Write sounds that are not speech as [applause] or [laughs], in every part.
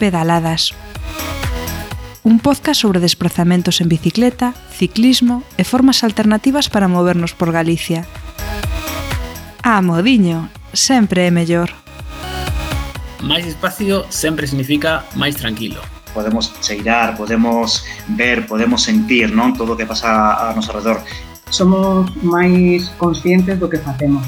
Pedaladas. Un podcast sobre desplazamentos en bicicleta, ciclismo e formas alternativas para movernos por Galicia. A modiño, sempre é mellor. Máis espacio sempre significa máis tranquilo podemos cheirar, podemos ver, podemos sentir non todo o que pasa a noso redor. Somos máis conscientes do que facemos.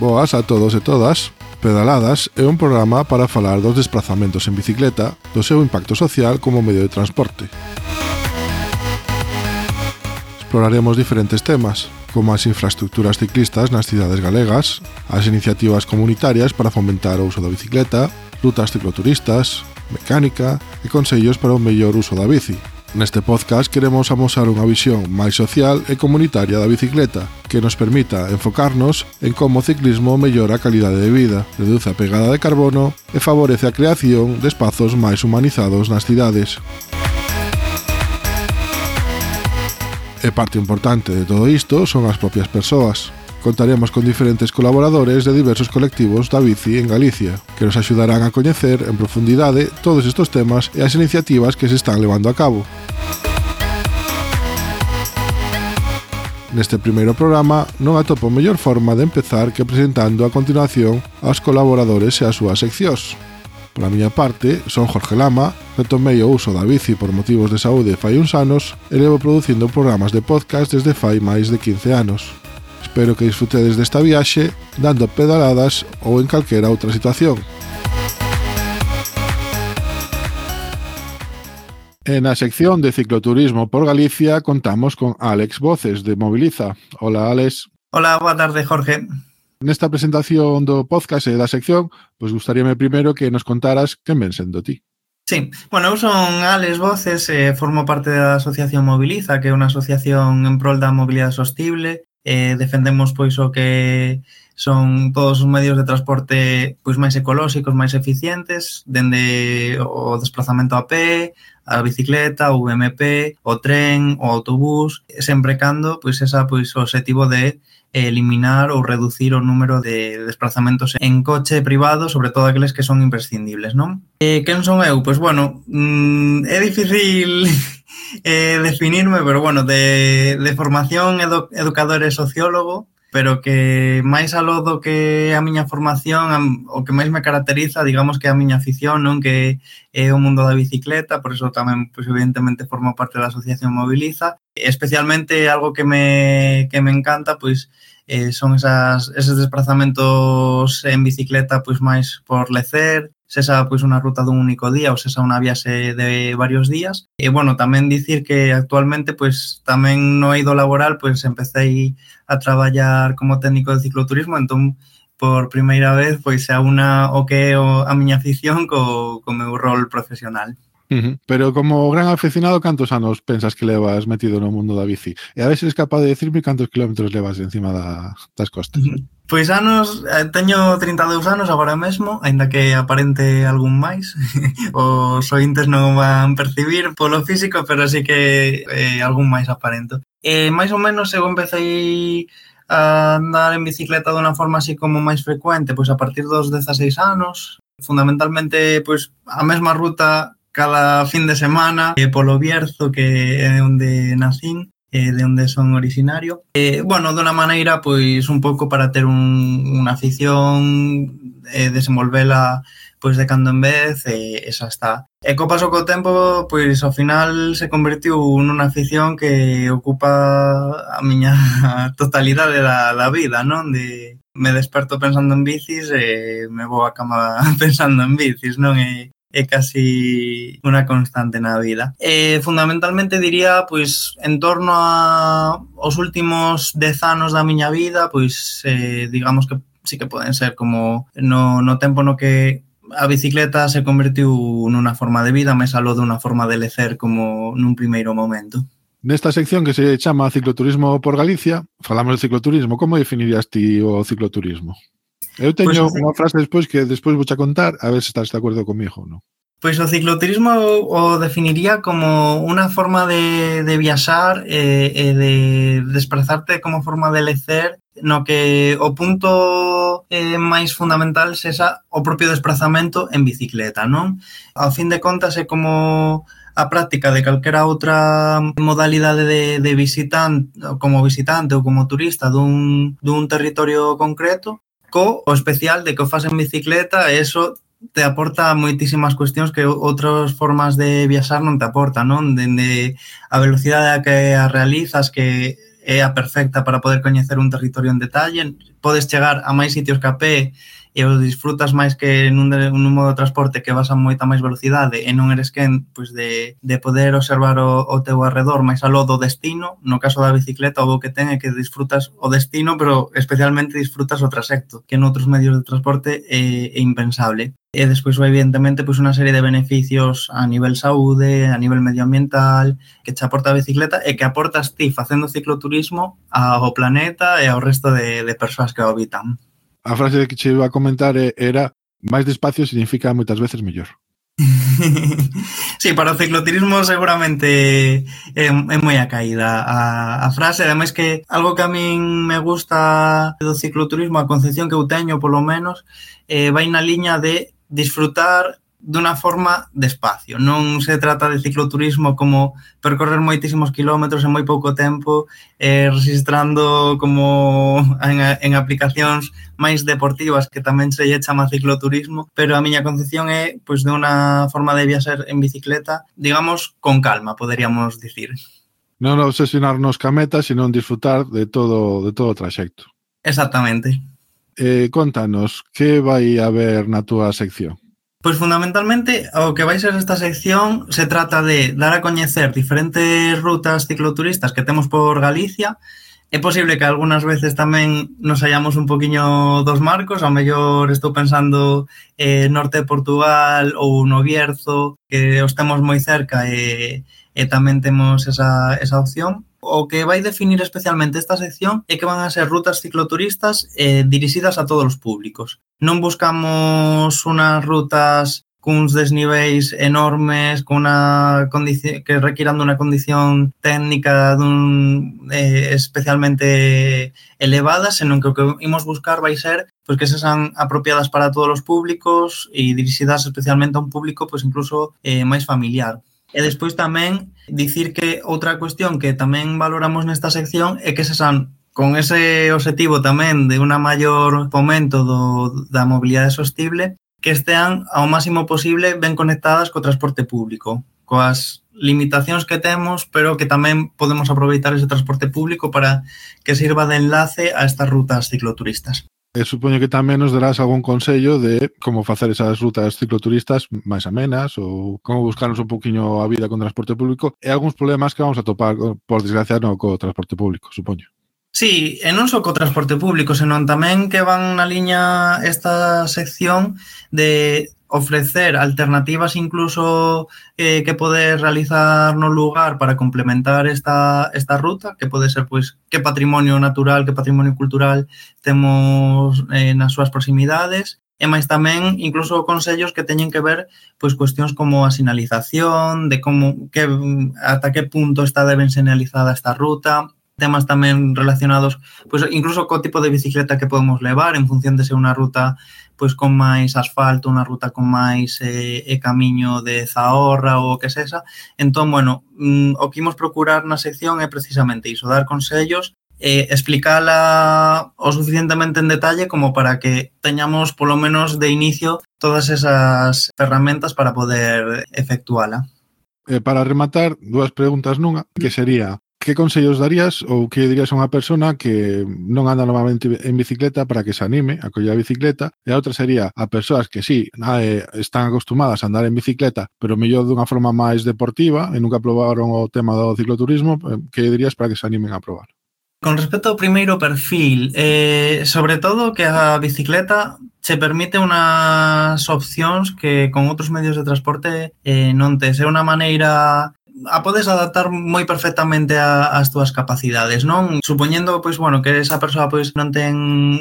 Boas a todos e todas. Pedaladas é un programa para falar dos desplazamentos en bicicleta, do seu impacto social como medio de transporte. Exploraremos diferentes temas, como as infraestructuras ciclistas nas cidades galegas, as iniciativas comunitarias para fomentar o uso da bicicleta, rutas cicloturistas, mecánica e consellos para o mellor uso da bici, Neste podcast queremos amosar unha visión máis social e comunitaria da bicicleta que nos permita enfocarnos en como o ciclismo mellora a calidade de vida, reduce a pegada de carbono e favorece a creación de espazos máis humanizados nas cidades. E parte importante de todo isto son as propias persoas, Contaremos con diferentes colaboradores de diversos colectivos da bici en Galicia, que nos axudarán a coñecer en profundidade todos estes temas e as iniciativas que se están levando a cabo. Neste primeiro programa non atopo mellor forma de empezar que presentando a continuación aos colaboradores e as súas seccións. Por a miña parte, son Jorge Lama, retomei o uso da bici por motivos de saúde fai uns anos e levo producindo programas de podcast desde fai máis de 15 anos. Espero que disfrutedes desta viaxe dando pedaladas ou en calquera outra situación. En a sección de cicloturismo por Galicia contamos con Alex Voces de Moviliza. Hola, Alex. Hola, boa tarde, Jorge. Nesta presentación do podcast e da sección, pois gustaríame primeiro que nos contaras quen ven sendo ti. Sí, bueno, eu son Alex Voces, eh, formo parte da Asociación Moviliza, que é unha asociación en prol da mobilidade sostible eh, defendemos pois o que son todos os medios de transporte pois máis ecolóxicos, máis eficientes, dende o desplazamento a pé, a bicicleta, o VMP, o tren, o autobús, sempre cando pois esa pois o obxectivo de eliminar ou reducir o número de desplazamentos en coche privado, sobre todo aqueles que son imprescindibles, non? Eh, quen son eu? Pois bueno, mm, é difícil [laughs] eh, definirme, pero bueno, de, de formación edu, educador e sociólogo, pero que máis aló do que a miña formación, o que máis me caracteriza, digamos que a miña afición, non que é o mundo da bicicleta, por eso tamén, pois, pues, evidentemente, formo parte da Asociación Moviliza. Especialmente algo que me, que me encanta, pois, pues, eh, son esas, eses desplazamentos en bicicleta pois máis por lecer, sesa pois unha ruta dun único día ou sesa unha viaxe de varios días. E bueno, tamén dicir que actualmente pois tamén no eido laboral pois empecé a traballar como técnico de cicloturismo, entón por primeira vez pois a unha o que é a miña afición co, co meu rol profesional. Uh -huh. Pero como gran aficionado, cantos anos pensas que levas metido no mundo da bici? E a ver se eres capaz de decirme cantos kilómetros levas encima da, das costas. Pois anos, eh, teño 32 anos agora mesmo, aínda que aparente algún máis. [laughs] Os ointes non van percibir polo físico, pero sí que eh, algún máis aparento. Eh, máis ou menos, eu empecé a andar en bicicleta dunha forma así como máis frecuente, pois a partir dos 16 anos, fundamentalmente pois a mesma ruta cada fin de semana eh, polo Bierzo, que é onde nacín, eh, de onde son originario. Eh, bueno, dunha maneira, pois, un pouco para ter un, unha afición, eh, desenvolvela pois de cando en vez e, esa está. E co paso co tempo, pois ao final se convertiu nunha afición que ocupa a miña [laughs] totalidade da, da vida, non? De, me desperto pensando en bicis e me vou a cama [laughs] pensando en bicis, non? E, é casi unha constante na vida. E, fundamentalmente diría, pois, en torno a os últimos dez anos da miña vida, pois, eh, digamos que sí que poden ser como no, no tempo no que a bicicleta se convertiu nunha forma de vida, máis aló dunha forma de lecer como nun primeiro momento. Nesta sección que se chama Cicloturismo por Galicia, falamos de cicloturismo. Como definirías ti o cicloturismo? Eu pois teño pues, unha frase despois que despois vou a contar, a ver se estás de acordo comigo, ou non? Pois o cicloturismo o definiría como unha forma de, de viaxar e, e de desplazarte como forma de lecer no que o punto eh, máis fundamental sexa o propio desplazamento en bicicleta, non? Ao fin de contas é como a práctica de calquera outra modalidade de, de visitante, como visitante ou como turista dun, dun territorio concreto co o especial de que o fas en bicicleta e eso te aporta moitísimas cuestións que outras formas de viaxar non te aportan, non? Dende a velocidade a que a realizas que é a perfecta para poder coñecer un territorio en detalle, podes chegar a máis sitios que a pé e o disfrutas máis que nun, de, nun modo de transporte que vas a moita máis velocidade e non eres quen pois, de, de poder observar o, o teu arredor máis aló do destino. No caso da bicicleta, o que ten é que disfrutas o destino, pero especialmente disfrutas o trasecto, que en outros medios de transporte é, é impensable. E despois, evidentemente, pois unha serie de beneficios a nivel saúde, a nivel medioambiental, que te aporta a bicicleta e que aportas ti facendo cicloturismo ao planeta e ao resto de, de persoas que o habitan a frase que che iba a comentar era máis despacio significa moitas veces mellor. [laughs] sí, para o cicloturismo seguramente é, é moi a caída a, a frase, ademais que algo que a min me gusta do cicloturismo, a concepción que eu teño polo menos, eh, vai na liña de disfrutar dunha forma despacio. Non se trata de cicloturismo como percorrer moitísimos kilómetros en moi pouco tempo, eh, registrando como en, en aplicacións máis deportivas que tamén se lle chama cicloturismo, pero a miña concepción é pois de unha forma de viaxer en bicicleta, digamos, con calma, poderíamos dicir. Non obsesionarnos ca meta, sino disfrutar de todo de todo o traxecto. Exactamente. Eh, contanos, que vai haber na túa sección? Pois fundamentalmente o que vai ser esta sección se trata de dar a coñecer diferentes rutas cicloturistas que temos por Galicia. É posible que algunhas veces tamén nos hallamos un poquinho dos marcos, ao mellor estou pensando eh, norte de Portugal ou no Bierzo, que os temos moi cerca e, e tamén temos esa, esa opción. O que vai definir especialmente esta sección é que van a ser rutas cicloturistas eh, dirixidas a todos os públicos non buscamos unas rutas cuns desniveis enormes, con una que requieran dunha condición técnica dun, eh, especialmente elevada, senón que o que imos buscar vai ser pois, que se sean apropiadas para todos os públicos e dirixidas especialmente a un público pois, incluso eh, máis familiar. E despois tamén dicir que outra cuestión que tamén valoramos nesta sección é que se san Con ese objetivo tamén de unha maior fomento do, da mobilidade sostible, que estean ao máximo posible ben conectadas co transporte público, coas limitacións que temos, pero que tamén podemos aproveitar ese transporte público para que sirva de enlace a estas rutas cicloturistas. E supoño que tamén nos darás algún consello de como facer esas rutas cicloturistas máis amenas ou como buscarnos un poquinho a vida con transporte público e algúns problemas que vamos a topar, por desgracia, no co transporte público, supoño. Sí, e non só co transporte público, senón tamén que van na liña esta sección de ofrecer alternativas incluso eh, que poder realizar no lugar para complementar esta, esta ruta, que pode ser pois que patrimonio natural, que patrimonio cultural temos eh, nas súas proximidades e máis tamén incluso consellos que teñen que ver pois cuestións como a sinalización, de como que ata que punto está deben sinalizada esta ruta, temas tamén relacionados, pois incluso co tipo de bicicleta que podemos levar en función de ser unha ruta pois con máis asfalto, unha ruta con máis eh, e camiño de zahorra ou o que sexa. Entón, bueno, mm, o que imos procurar na sección é precisamente iso, dar consellos eh, explicala o suficientemente en detalle como para que teñamos polo menos de inicio todas esas ferramentas para poder efectuala. Eh, para rematar, dúas preguntas nunha, que sería que consellos darías ou que dirías a unha persona que non anda normalmente en bicicleta para que se anime a coller a bicicleta? E a outra sería a persoas que sí, eh, están acostumadas a andar en bicicleta, pero mellor dunha forma máis deportiva e nunca probaron o tema do cicloturismo, eh, que dirías para que se animen a probar? Con respecto ao primeiro perfil, eh, sobre todo que a bicicleta che permite unhas opcións que con outros medios de transporte eh, non tes. É unha maneira a podes adaptar moi perfectamente a, as túas capacidades, non? Supoñendo, pois, bueno, que esa persoa pois non ten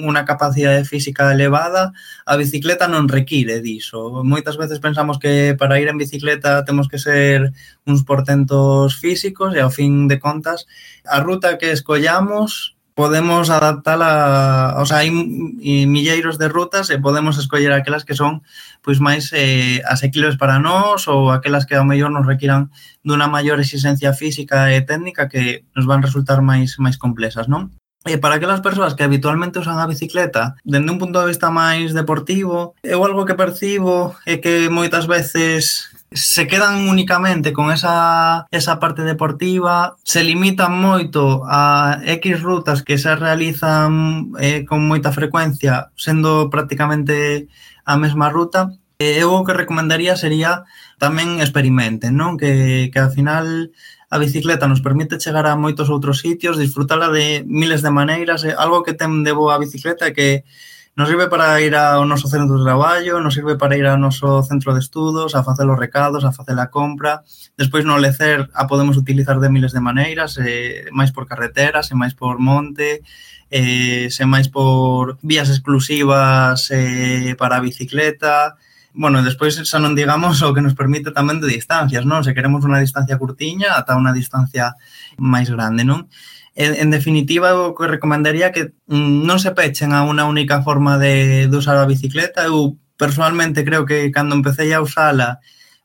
unha capacidade física elevada, a bicicleta non require diso. Moitas veces pensamos que para ir en bicicleta temos que ser uns portentos físicos e ao fin de contas a ruta que escollamos podemos adaptala, o sea, hai eh, milleiros de rutas e podemos escoller aquelas que son pois máis eh, asequibles para nós ou aquelas que ao mellor nos requiran dunha maior exigencia física e técnica que nos van resultar máis máis complexas, non? E para aquelas persoas que habitualmente usan a bicicleta dende un punto de vista máis deportivo, eu algo que percibo é que moitas veces se quedan únicamente con esa, esa parte deportiva, se limitan moito a X rutas que se realizan eh, con moita frecuencia, sendo prácticamente a mesma ruta, e eu o que recomendaría sería tamén experimenten, non? Que, que ao final a bicicleta nos permite chegar a moitos outros sitios, disfrutala de miles de maneiras, algo que ten de boa a bicicleta que Non sirve para ir ao noso centro de traballo, non sirve para ir ao noso centro de estudos, a facer os recados, a facer a compra. Despois no lecer a podemos utilizar de miles de maneiras, eh, máis por carretera, se máis por monte, eh, se máis por vías exclusivas eh, para a bicicleta, Bueno, despois xa non digamos o que nos permite tamén de distancias, non? Se queremos unha distancia curtiña ata unha distancia máis grande, non? en definitiva, eu recomendaría que mm, non se pechen a unha única forma de, de usar a bicicleta. Eu personalmente creo que cando empecé a usala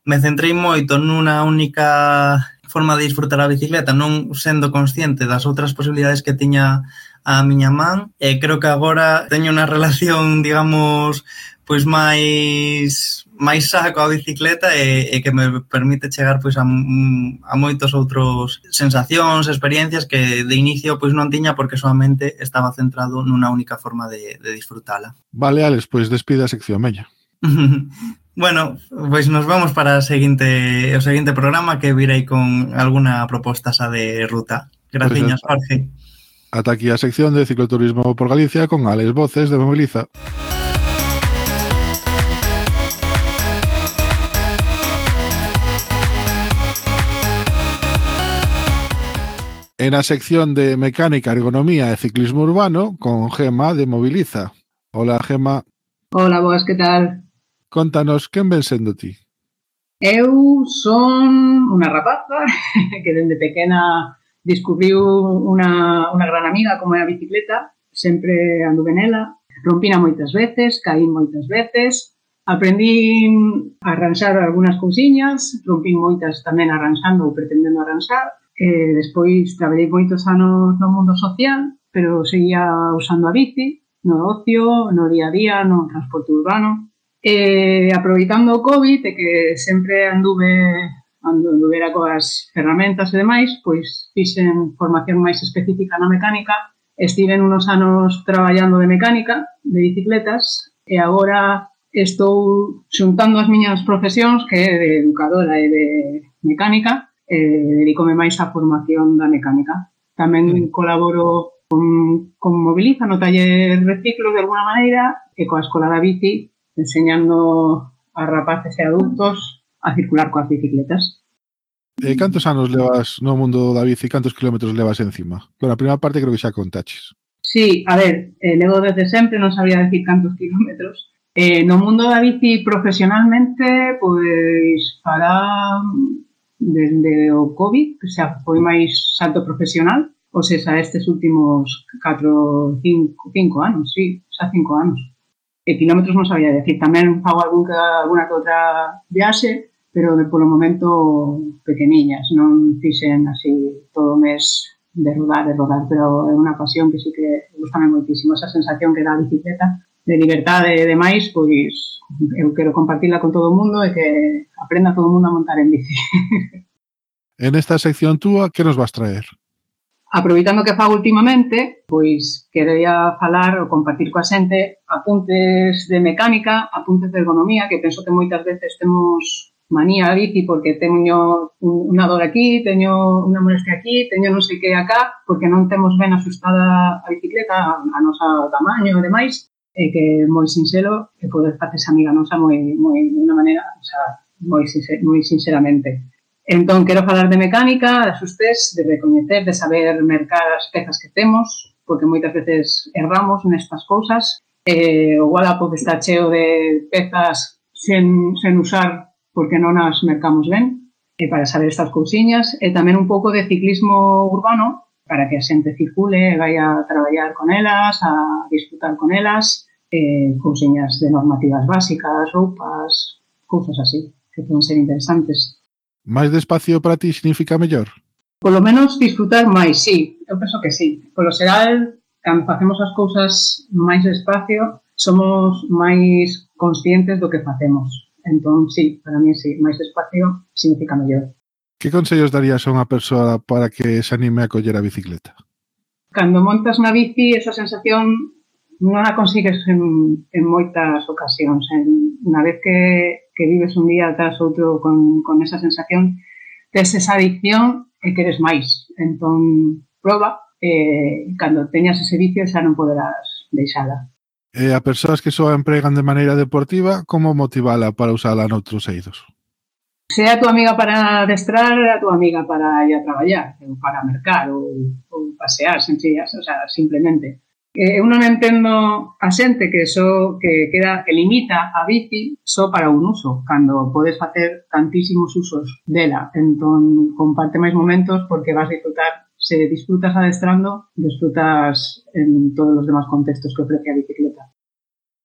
me centrei moito nunha única forma de disfrutar a bicicleta, non sendo consciente das outras posibilidades que tiña a miña man. E creo que agora teño unha [laughs] relación, digamos, pois máis máis saco a bicicleta e, e que me permite chegar pois a, a moitos outros sensacións, experiencias que de inicio pois non tiña porque solamente estaba centrado nunha única forma de, de disfrutala. Vale, Alex, pois despida a sección, meña. [laughs] Bueno, pois nos vamos para a seguinte, o seguinte programa que virei con alguna proposta xa de ruta. Graciñas, pois Jorge. Ata aquí a sección de cicloturismo por Galicia con Alex Voces de Mobiliza. Música En a sección de Mecánica, Ergonomía e Ciclismo Urbano con Gema de Moviliza. Hola, Gema. Hola, boas, que tal? Contanos, quen ven sendo ti? Eu son unha rapaza [laughs] que dende pequena descubriu unha, unha gran amiga como é a bicicleta, sempre anduve nela, rompina moitas veces, caí moitas veces, Aprendí a arranxar algunhas cousiñas, rompín moitas tamén arranxando ou pretendendo arranxar, Eh, despois traballei moitos anos no mundo social, pero seguía usando a bici, no ocio, no día a día, no transporte urbano. E aproveitando o COVID, e que sempre anduve anduvera coas ferramentas e demais, pois fixen formación máis específica na mecánica, estiven unos anos traballando de mecánica, de bicicletas, e agora estou xuntando as miñas profesións, que é de educadora e de mecánica, eh, dedicome máis á formación da mecánica. Tamén mm. colaboro con, con Moviliza no taller Reciclo de alguna maneira e coa Escola da Bici enseñando a rapaces e adultos a circular coas bicicletas. E cantos anos levas no mundo da bici? Cantos kilómetros levas encima? Bueno, a primeira parte creo que xa contaches. Sí, a ver, eh, levo desde sempre, non sabía decir cantos kilómetros. Eh, no mundo da bici profesionalmente, pois, para desde o COVID, que xa foi máis salto profesional, ou seja, estes últimos 4, 5, 5 anos, sí, xa 5 anos. E kilómetros non sabía decir, tamén fago algún que, alguna que outra viaxe, pero de, polo momento pequeniñas, non fixen así todo o mes de rodar, de rodar, pero é unha pasión que sí que gustame moitísimo, esa sensación que dá a bicicleta de libertade e demais, pois eu quero compartirla con todo o mundo e que aprenda todo o mundo a montar en bici. [laughs] en esta sección túa, que nos vas traer? Aproveitando que fago últimamente, pois quería falar ou compartir coa xente apuntes de mecánica, apuntes de ergonomía, que penso que moitas veces temos manía a bici porque teño unha dor aquí, teño unha molestia aquí, teño non sei que acá, porque non temos ben asustada a bicicleta, a nosa tamaño e demais, e que é moi sinxelo e poder facerse amiga nosa moi, moi, de unha maneira, o sea, moi, sincer, moi sinceramente. Entón, quero falar de mecánica, de sustes, de recoñecer, de saber mercar as pezas que temos, porque moitas veces erramos nestas cousas. Eh, o Wallapop está cheo de pezas sen, sen usar porque non as mercamos ben, e para saber estas cousiñas, e tamén un pouco de ciclismo urbano, para que a xente circule e vai a traballar con elas, a disfrutar con elas, eh, cousiñas de normativas básicas, roupas, cousas así, que poden ser interesantes. Máis despacio para ti significa mellor? Polo menos disfrutar máis, sí, eu penso que sí. Polo xeral, cando facemos as cousas máis despacio, somos máis conscientes do que facemos. Entón, sí, para mí sí, máis despacio significa mellor. Que consellos darías a unha persoa para que se anime a coller a bicicleta? Cando montas na bici, esa sensación non a consigues en, en moitas ocasións. En, unha vez que, que vives un día tras outro con, con esa sensación, tes esa adicción e queres máis. Entón, proba, e eh, cando teñas ese vicio xa non poderás deixala. E a persoas que só empregan de maneira deportiva, como motivala para usala noutros eidos? Se a tua amiga para adestrar, a tua amiga para ir a traballar, ou para mercar, ou, ou pasear sencillas, o sea, simplemente Eh, eu non entendo a xente que só que queda que limita a bici só para un uso, cando podes facer tantísimos usos dela. Entón, comparte máis momentos porque vas disfrutar se disfrutas adestrando, disfrutas en todos os demás contextos que ofrece a bicicleta.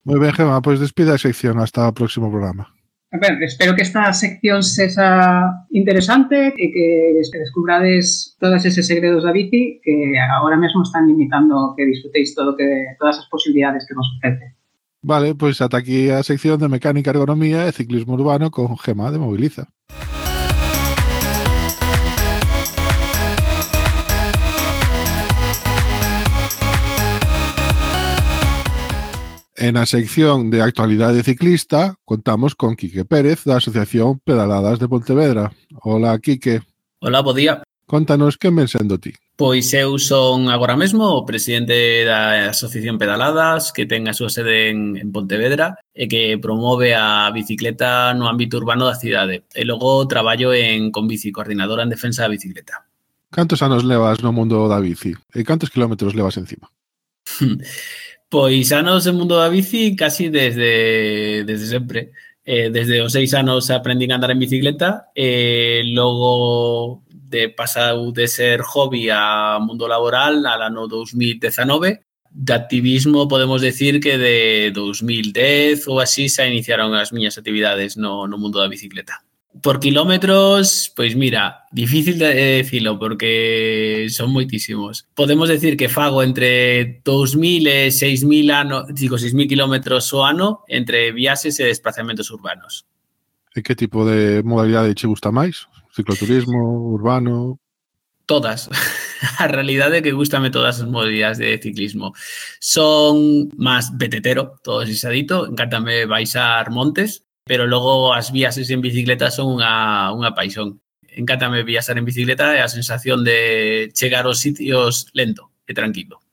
Moi ben, Gemma, pois despida a sección hasta o próximo programa. Ben, espero que esta sección sexa interesante e que descubrades todos eses segredos da bici que agora mesmo están limitando que disfrutéis todo que todas as posibilidades que nos ofrece. Vale, pois ata aquí a sección de mecánica, ergonomía e ciclismo urbano con Gema de Moviliza. En a sección de actualidade ciclista contamos con Quique Pérez da Asociación Pedaladas de Pontevedra. Hola, Quique. Hola, bo día. Contanos que ven sendo ti. Pois eu son agora mesmo o presidente da Asociación Pedaladas que ten a súa sede en, en Pontevedra e que promove a bicicleta no ámbito urbano da cidade. E logo traballo en Conbici, coordinadora en defensa da bicicleta. Cantos anos levas no mundo da bici? E cantos kilómetros levas encima? [laughs] Pois anos en mundo da bici casi desde, desde sempre. Eh, desde os seis anos aprendín a andar en bicicleta e eh, logo de pasar de ser hobby a mundo laboral al ano 2019 de activismo podemos decir que de 2010 ou así se iniciaron as miñas actividades no, no mundo da bicicleta. Por kilómetros, pois mira, difícil de decirlo porque son moitísimos. Podemos decir que fago entre 2000 e 6000 ano, digo 6000 kilómetros o ano entre viaxes e desplazamentos urbanos. E que tipo de modalidade che gusta máis? Cicloturismo, urbano? Todas. [laughs] a realidade é que gustame todas as modalidades de ciclismo. Son máis betetero, todo xixadito, encantame baixar montes, pero logo as viaxes en bicicleta son unha, unha paixón. Encántame viaxar en bicicleta e a sensación de chegar aos sitios lento e tranquilo.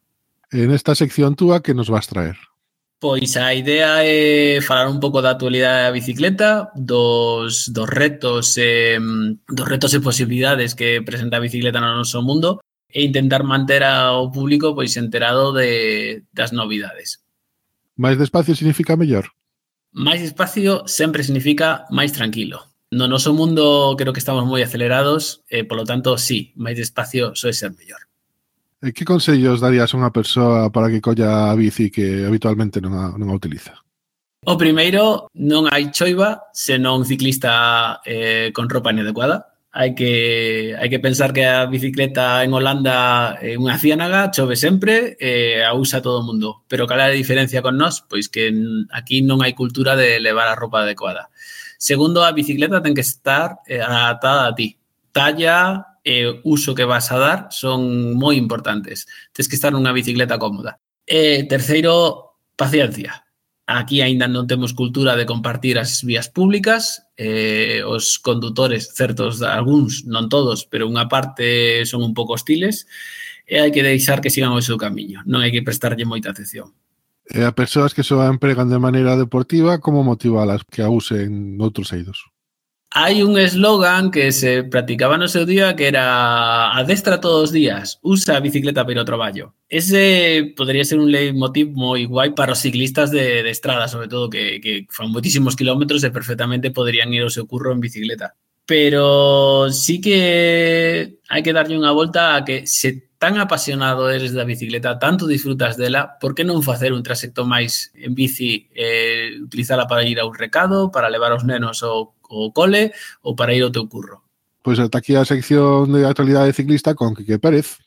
En esta sección túa que nos vas traer? Pois a idea é falar un pouco da actualidade da bicicleta, dos, dos retos eh, dos retos e posibilidades que presenta a bicicleta no noso mundo e intentar manter ao público pois enterado de, das novidades. Máis despacio significa mellor? máis espacio sempre significa máis tranquilo. No noso mundo creo que estamos moi acelerados, eh, e polo tanto, sí, máis despacio soe ser mellor. E eh, que consellos darías a unha persoa para que colla a bici que habitualmente non a, non a utiliza? O primeiro, non hai choiva senón un ciclista eh, con ropa inadecuada hai que, hai que pensar que a bicicleta en Holanda é unha ciénaga, chove sempre e a usa todo o mundo. Pero cal é a diferencia con nós? Pois que aquí non hai cultura de levar a roupa adecuada. Segundo, a bicicleta ten que estar eh, adaptada a ti. Talla e uso que vas a dar son moi importantes. Tens que estar nunha bicicleta cómoda. E terceiro, paciencia Aquí aínda non temos cultura de compartir as vías públicas, eh, os condutores, certos, algúns, non todos, pero unha parte son un pouco hostiles, e hai que deixar que sigan o seu camiño, non hai que prestarlle moita atención. E a persoas que só a empregan de maneira deportiva, como motivalas que a usen noutros eidos? Hai un eslogan que se practicaba no seu día que era adestra todos os días, usa bicicleta ao traballo. Ese podría ser un leitmotiv moi guai para os ciclistas de, de estrada, sobre todo, que, que fan moitísimos kilómetros e perfectamente podrían ir ao seu curro en bicicleta. Pero sí que hai que darlle unha volta a que se tan apasionado eres da bicicleta, tanto disfrutas dela, por que non facer un trasecto máis en bici, eh, utilizala para ir a un recado, para levar os nenos ao, ao cole ou para ir ao teu curro? Pois ata aquí a sección de actualidade ciclista con Quique Pérez.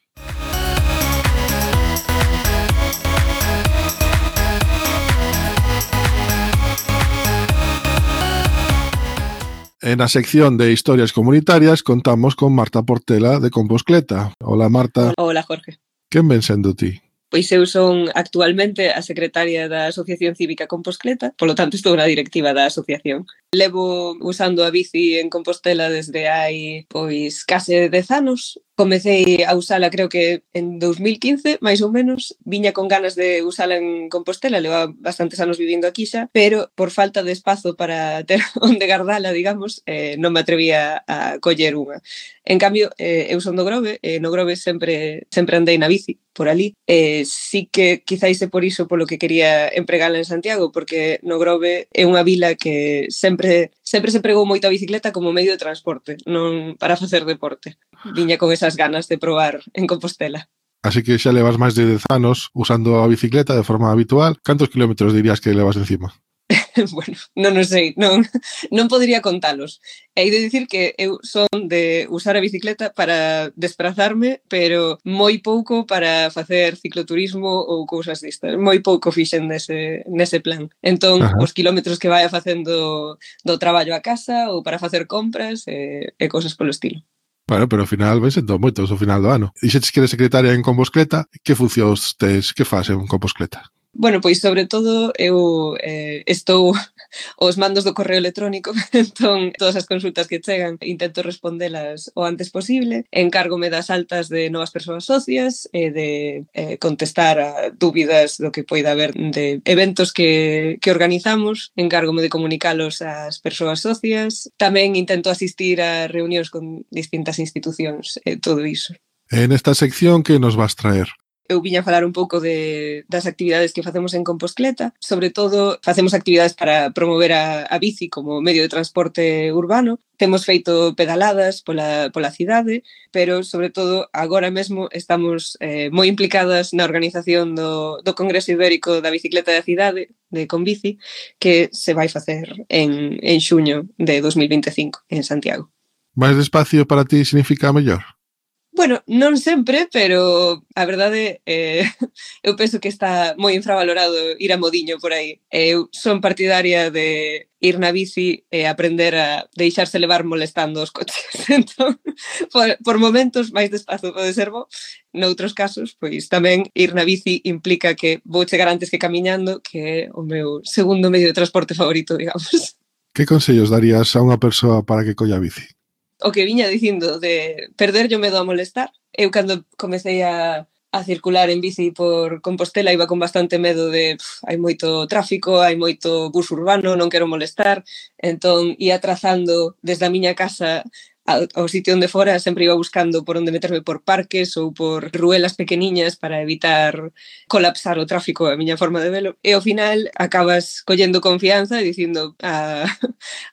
En a sección de historias comunitarias contamos con Marta Portela de Composcleta. Hola Marta. Hola Jorge. Quen ven sendo ti? Pois eu son actualmente a secretaria da Asociación Cívica Compostela, polo tanto estou na directiva da asociación. Levo usando a bici en Compostela desde hai pois case 10 anos Comecei a usala creo que en 2015, máis ou menos, viña con ganas de usala en Compostela, leva bastantes anos vivindo aquí xa, pero por falta de espazo para [laughs] ter onde guardala, digamos, eh, non me atrevía a coller unha. En cambio, eh, eu son do Grove, eh, no Grove sempre sempre andei na bici por ali. Eh, sí que quizáis é por iso polo que quería empregala en Santiago, porque no Grove é unha vila que sempre sempre se pregou moito a bicicleta como medio de transporte, non para facer deporte. Viña con esas ganas de probar en Compostela. Así que xa levas máis de 10 anos usando a bicicleta de forma habitual. Cantos kilómetros dirías que levas encima? [laughs] bueno, non o sei, non, non podría contalos. Hei de dicir que eu son de usar a bicicleta para desplazarme, pero moi pouco para facer cicloturismo ou cousas distas. Moi pouco fixen nese, nese plan. Entón, Ajá. os kilómetros que vai facendo do traballo a casa ou para facer compras e, e cousas polo estilo. Bueno, pero ao final vais sendo moitos ao final do ano. Dixetes que eres secretaria en Compostela, que funcións tes, que faz en Compostela? Bueno, pois sobre todo eu eh, estou [laughs] os mandos do correo electrónico, [laughs] entón todas as consultas que chegan intento respondelas o antes posible, encárgome das altas de novas persoas socias e de eh, contestar a dúbidas do que poida haber de eventos que, que organizamos, encárgome de comunicalos ás persoas socias, tamén intento asistir a reunións con distintas institucións, eh, todo iso. En esta sección que nos vas traer? eu viña a falar un pouco de, das actividades que facemos en Compostcleta. Sobre todo, facemos actividades para promover a, a bici como medio de transporte urbano. Temos feito pedaladas pola, pola cidade, pero, sobre todo, agora mesmo estamos eh, moi implicadas na organización do, do Congreso Ibérico da Bicicleta da Cidade, de Conbici, que se vai facer en, en xuño de 2025 en Santiago. Máis despacio para ti significa mellor? Bueno, non sempre, pero a verdade eh, [laughs] eu penso que está moi infravalorado ir a modiño por aí. Eh, eu son partidaria de ir na bici e aprender a deixarse levar molestando os coches. [laughs] Entón, por, por momentos máis despazo pode ser bo. Noutros casos, pois tamén ir na bici implica que vou chegar antes que camiñando, que é o meu segundo medio de transporte favorito, [laughs] digamos. Que consellos darías a unha persoa para que colla bici? o que viña dicindo de perder yo medo a molestar. Eu cando comecei a, a circular en bici por Compostela iba con bastante medo de pff, hai moito tráfico, hai moito bus urbano, non quero molestar, entón ia trazando desde a miña casa ao sitio onde fora sempre iba buscando por onde meterme por parques ou por ruelas pequeniñas para evitar colapsar o tráfico a miña forma de velo. E ao final acabas collendo confianza e dicindo a,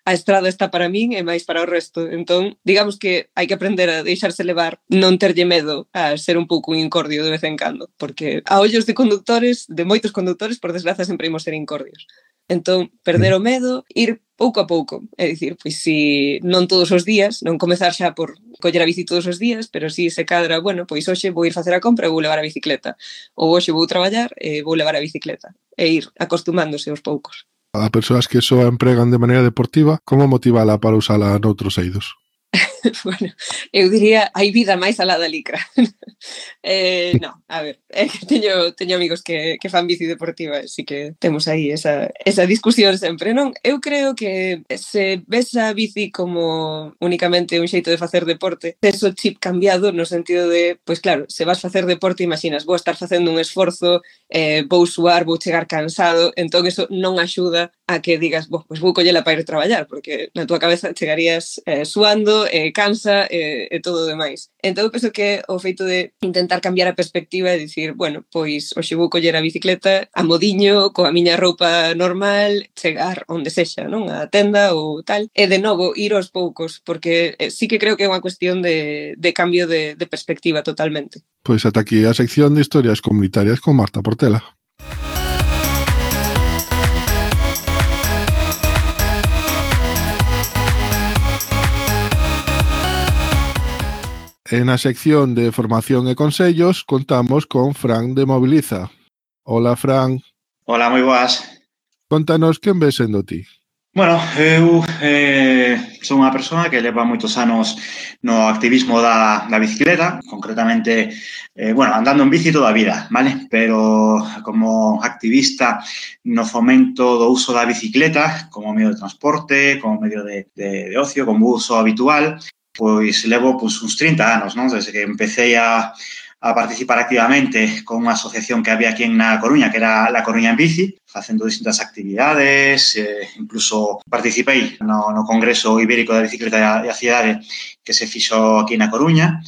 a estrada está para min e máis para o resto entón digamos que hai que aprender a deixarse levar non terlle medo a ser un pouco un incordio de vez en cando porque a ollos de conductores de moitos conductores por desgraza sempre imos ser incordios. Entón, perder o medo, ir pouco a pouco. É dicir, pois si non todos os días, non comezar xa por coller a bici todos os días, pero si se cadra, bueno, pois hoxe vou ir facer a compra e vou levar a bicicleta. Ou hoxe vou traballar e vou levar a bicicleta. E ir acostumándose aos poucos. A persoas que só empregan de maneira deportiva, como motivala para usala noutros eidos? [laughs] bueno, eu diría hai vida máis alá da licra. [laughs] eh, no, a ver, eh, teño, teño amigos que, que fan bici deportiva, así que temos aí esa, esa discusión sempre, non? Eu creo que se ves a bici como únicamente un xeito de facer deporte, tes o chip cambiado no sentido de, pois claro, se vas facer deporte, imaginas, vou estar facendo un esforzo, eh, vou suar, vou chegar cansado, entón eso non axuda a que digas, bo, pois vou collela para ir traballar, porque na tua cabeza chegarías eh, suando, eh, cansa eh, e todo o demais. Entón, eu penso que o feito de intentar cambiar a perspectiva e dicir, bueno, pois hoxe vou coller a bicicleta a modiño, coa miña roupa normal, chegar onde sexa, non? A tenda ou tal. E de novo, ir aos poucos, porque eh, sí que creo que é unha cuestión de, de cambio de, de perspectiva totalmente. Pois ata aquí a sección de historias comunitarias con Marta Portela. En a sección de formación e consellos contamos con Fran de Moviliza. Hola, Fran. Hola, moi boas. Contanos quen ves sendo ti. Bueno, eu eh, son unha persoa que leva moitos anos no activismo da, da bicicleta, concretamente, eh, bueno, andando en bici toda a vida, vale? Pero como activista no fomento do uso da bicicleta como medio de transporte, como medio de, de, de ocio, como uso habitual, pois levo pois, uns 30 anos, non? Desde que empecé a, a participar activamente con unha asociación que había aquí en na Coruña, que era La Coruña en Bici, facendo distintas actividades, eh, incluso participei no, no Congreso Ibérico da Bicicleta e a Cidade que se fixo aquí na Coruña,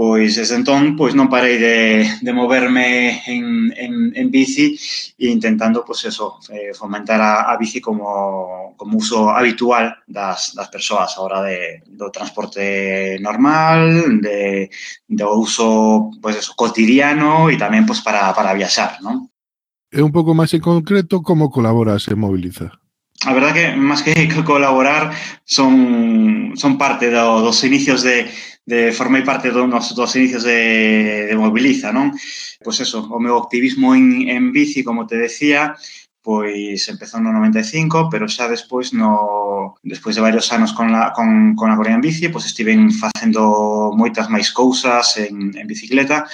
Pois desde entón pois non parei de, de moverme en, en, en bici e intentando pois eso, eh, fomentar a, a bici como, como uso habitual das, das persoas a hora de, do transporte normal, de, do uso pois eso, cotidiano e tamén pois para, para viaxar, non? E un pouco máis en concreto, como colaboras en Moviliza? a verdad que máis que [laughs] colaborar son, son parte do, dos inicios de, de formei parte do nos dos inicios de, de Mobiliza, non? Pois eso, o meu activismo en, en bici, como te decía, pois empezou no 95, pero xa despois no despois de varios anos con la con con a Corea en bici, pois estiven facendo moitas máis cousas en en bicicleta.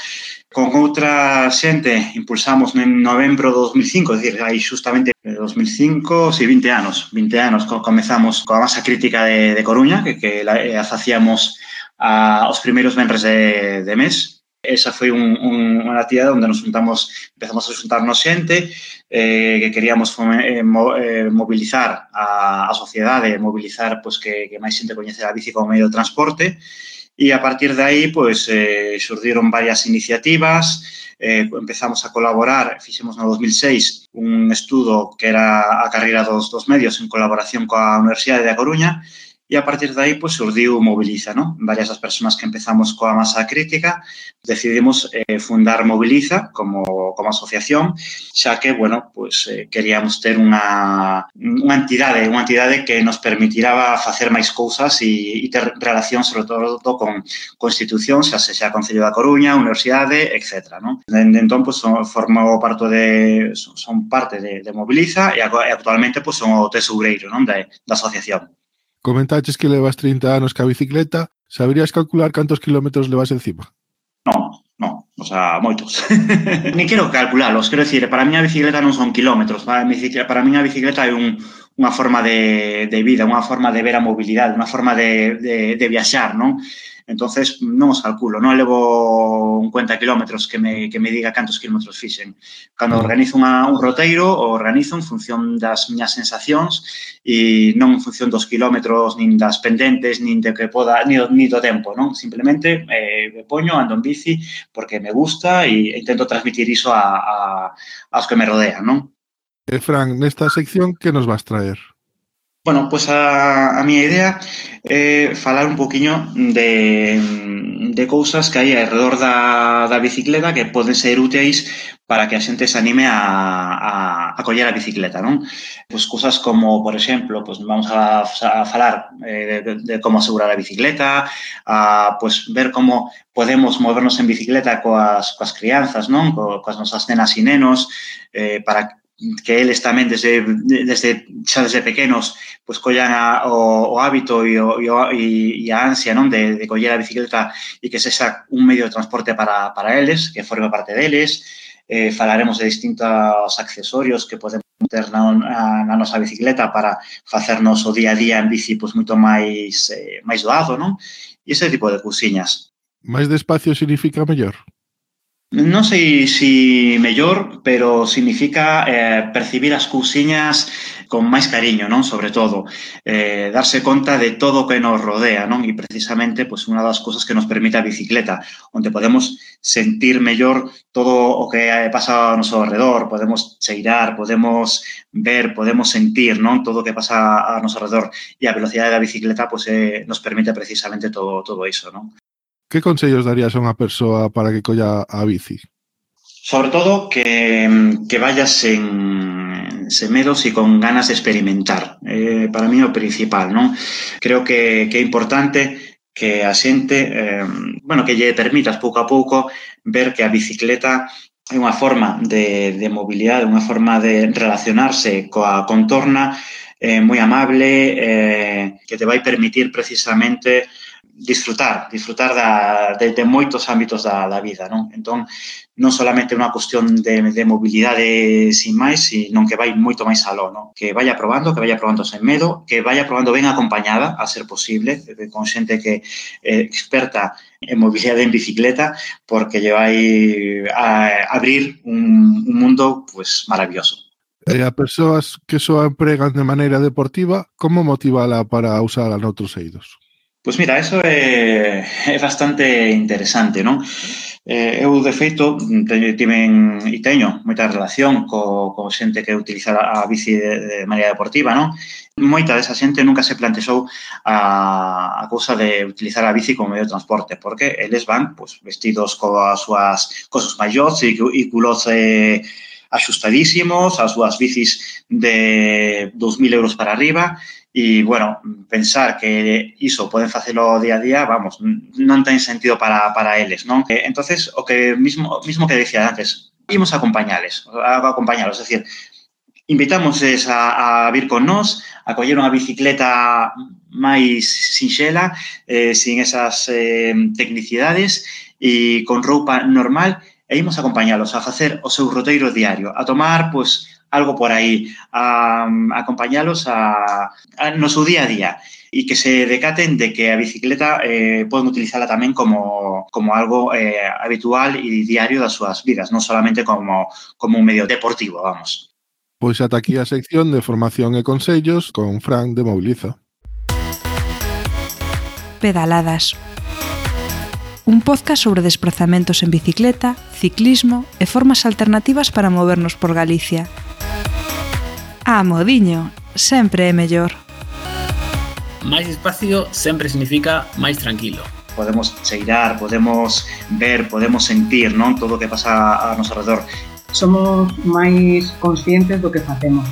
Con outra xente impulsamos en novembro de 2005, é dicir, aí xustamente 2005, si sí, 20 anos, 20 anos comezamos coa masa crítica de, de Coruña, que, que la, eh, facíamos a, aos primeiros membros de, de mes. Esa foi un, un, unha actividade onde nos juntamos, empezamos a juntarnos xente eh, que queríamos fome, eh, mo, eh, mobilizar a, a sociedade, eh, mobilizar pois, que, que máis xente coñece a bici como medio de transporte. E a partir de aí pois, eh, surdiron varias iniciativas, eh, empezamos a colaborar, fixemos no 2006 un estudo que era a carreira dos, dos medios en colaboración coa Universidade de A Coruña, E a partir de aí, pois, surdiu Mobiliza, ¿no? Varias das persoas que empezamos coa masa crítica, decidimos eh, fundar Mobiliza como, como asociación, xa que, bueno, pois, eh, queríamos ter unha, unha entidade, unha entidade que nos permitirá facer máis cousas e, e ter relación, sobre todo, con, con institucións, xa sexa Concello da Coruña, Universidade, etc. ¿no? Dende entón, pois, son, formo parte de, son parte de, de Mobiliza e actualmente pois, son o tesoureiro non? de, da asociación. Comentaches que levas 30 anos ca bicicleta, saberías calcular cantos kilómetros levas encima? Non, non, o sea, moitos. [laughs] Ni quero calcularlos, quero decir, para mí a bicicleta non son kilómetros, para, para mí a bicicleta é un, unha forma de, de vida, unha forma de ver a mobilidade, unha forma de, de, de viaxar, non? entonces non os calculo, non levo un cuenta kilómetros que me, que me diga cantos kilómetros fixen. Cando organizo unha, un roteiro, o organizo en función das miñas sensacións e non en función dos kilómetros, nin das pendentes, nin de que poda, ni, ni do tempo, non? Simplemente eh, me poño, ando en bici porque me gusta e intento transmitir iso a, a, aos que me rodean, non? E eh, Fran, nesta sección que nos vas traer? Bueno, pois a, a miña idea é falar un poquinho de, de cousas que hai alrededor da, da bicicleta que poden ser úteis para que a xente se anime a, a, a coller a bicicleta, non? Pois cousas como, por exemplo, pois vamos a, a falar eh, de, de, como asegurar a bicicleta, a pois ver como podemos movernos en bicicleta coas, coas crianzas, non? Co, coas nosas nenas e nenos, eh, para que eles tamén desde, desde xa desde pequenos pois collan a, o, o hábito e, o, e, o, e a ansia non de, de coller a bicicleta e que sexa un medio de transporte para, para eles, que forme parte deles. Eh, falaremos de distintos accesorios que podemos ter na, na, na nosa bicicleta para facernos o día a día en bici pois moito máis eh, máis doado, non? E ese tipo de cousiñas. Máis despacio significa mellor? Non sei si mellor, pero significa eh, percibir as cousiñas con máis cariño, non? Sobre todo, eh, darse conta de todo o que nos rodea, non? E precisamente, pois, pues, unha das cousas que nos permite a bicicleta, onde podemos sentir mellor todo o que pasa ao noso alrededor, podemos cheirar, podemos ver, podemos sentir, non? Todo o que pasa ao noso alrededor. E a velocidade da bicicleta, pois, pues, eh, nos permite precisamente todo, todo iso, non? que consellos darías a unha persoa para que colla a bici? Sobre todo que, que vayas sen, sen medos e con ganas de experimentar. Eh, para mí o principal, non? Creo que, que é importante que a xente, eh, bueno, que lle permitas pouco a pouco ver que a bicicleta é unha forma de, de mobilidade, unha forma de relacionarse coa contorna eh, moi amable, eh, que te vai permitir precisamente disfrutar, disfrutar da, de, de moitos ámbitos da, da vida, non? Entón, non solamente unha cuestión de, de mobilidade sin máis, sino que vai moito máis aló, non? Que vaya probando, que vaya probando sen medo, que vaya probando ben acompañada, a ser posible, eh, con xente que eh, experta en mobilidade en bicicleta, porque lle vai a abrir un, un mundo pues, maravilloso. E a persoas que só empregan de maneira deportiva, como motivala para usar a noutros eidos? Pois mira, eso é, é bastante interesante, non? Eh, eu, de feito, teño, tiven, e teño moita relación co, co xente que utiliza a bici de, de maneira deportiva, non? Moita desa xente nunca se plantexou a, a cousa de utilizar a bici como medio de transporte, porque eles van pues, vestidos coas súas cosas maiores e, e culos eh, axustadísimos, as súas bicis de 2.000 euros para arriba, E, bueno, pensar que iso poden facelo día a día, vamos, non ten sentido para, para eles, non? Eh, entonces, o que mismo, mismo que decía antes, imos acompañales, acompañalos, é dicir, invitamos a, a vir con nós, a coller unha bicicleta máis sinxela, eh, sin esas eh, tecnicidades e con roupa normal e imos acompañalos a facer o seu roteiro diario, a tomar pois algo por ahí, a, a acompañalos a, a, no su día a día y que se decaten de que a bicicleta eh, poden utilizarla tamén como, como algo eh, habitual e diario das súas vidas, non solamente como, como un medio deportivo, vamos. Pois ata aquí a sección de formación e consellos con Fran de Moviliza. Pedaladas. Un podcast sobre desplazamentos en bicicleta, ciclismo e formas alternativas para movernos por Galicia. A modiño, sempre é mellor. Máis espacio sempre significa máis tranquilo. Podemos cheirar, podemos ver, podemos sentir non todo o que pasa a noso redor. Somos máis conscientes do que facemos.